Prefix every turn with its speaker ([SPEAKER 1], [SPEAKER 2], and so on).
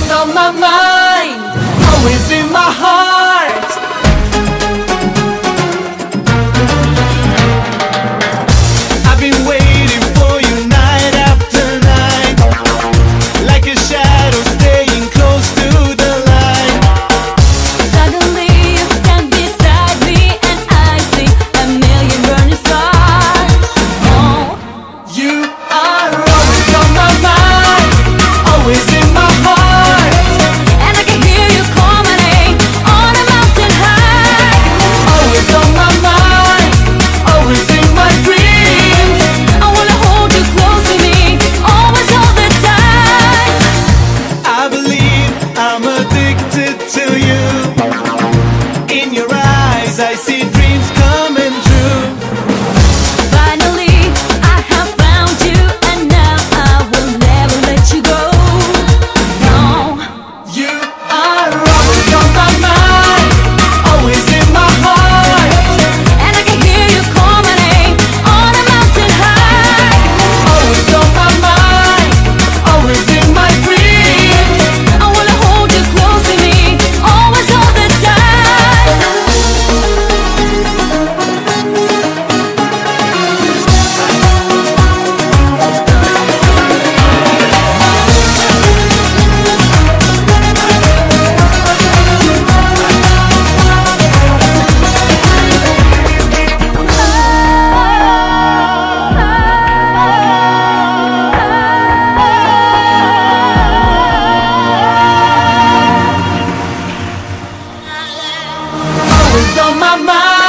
[SPEAKER 1] always on my mind. Always in my heart.
[SPEAKER 2] my